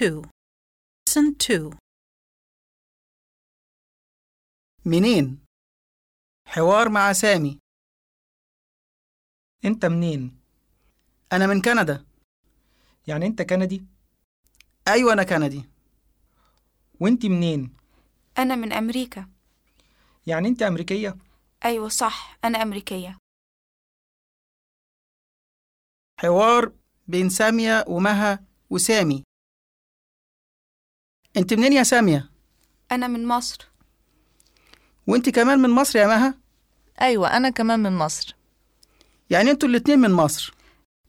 2. Lesson 2. منين؟ حوار مع سامي. أنت منين؟ أنا من كندا. يعني أنت كندي؟ أيوة أنا كندي. وأنت منين؟ أنا من أمريكا. يعني أنت أمريكية؟ أيوة صح. أنا أمريكية. حوار بين سامية ومها وسامي. أنت منين يا سامية؟ أنا من مصر وأنت كمان من مصر يا مها؟ أيوة أنا كمان من مصر يعني أنتوا الاتنين من مصر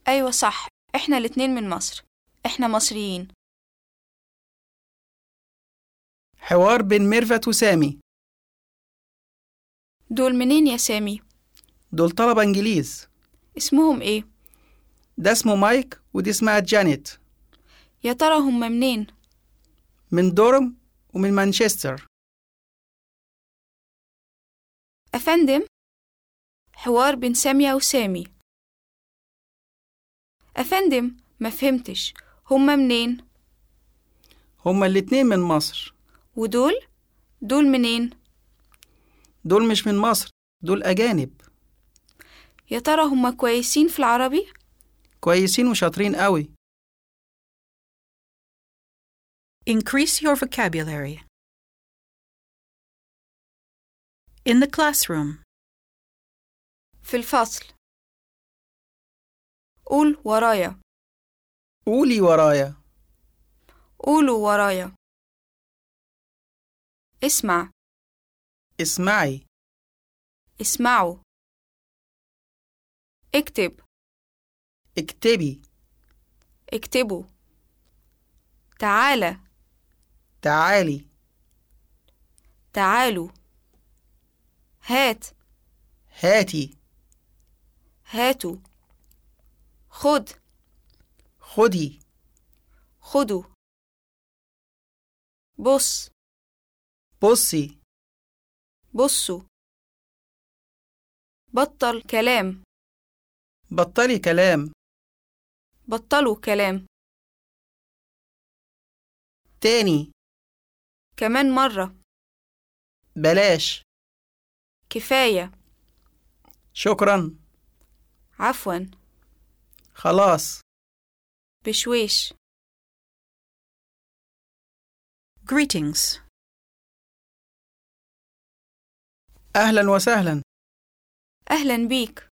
أيوة صح إحنا الاتنين من مصر إحنا مصريين حوار بين ميرفت وسامي دول منين يا سامي؟ دول طلبة إنجليز اسمهم إيه؟ ده اسمه مايك ودي اسمها جانيت يا ترى هم منين؟ من دورم ومن مانشستر أفندم حوار بين سامية وسامي أفندم ما فهمتش هما منين؟ هما الاتنين من مصر ودول؟ دول منين؟ دول مش من مصر دول أجانب يا ترى هما كويسين في العربي؟ كويسين وشاطرين قوي Increase your vocabulary. In the classroom. في الفصل قول ورايا قولي ورايا قولوا ورايا اسمع اسمعي اسمعوا اكتب اكتبي اكتبوا تعالى تعالي. تعالوا. هات. هاتي. هاتوا. خد. خدي. خدوا. بص. بصي. بصوا. بطل كلام. بطلي كلام. بطلوا كلام. تاني. كمان مرة. بلاش. كفاية. شكرا. عفوا. خلاص. بشويش. Greetings. أهلا وسهلا. أهلا بيك.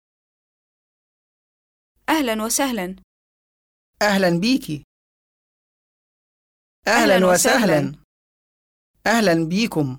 أهلا وسهلا. أهلا بيكي. أهلا أهلاً وسهلا. وسهلاً. أهلا بيكم.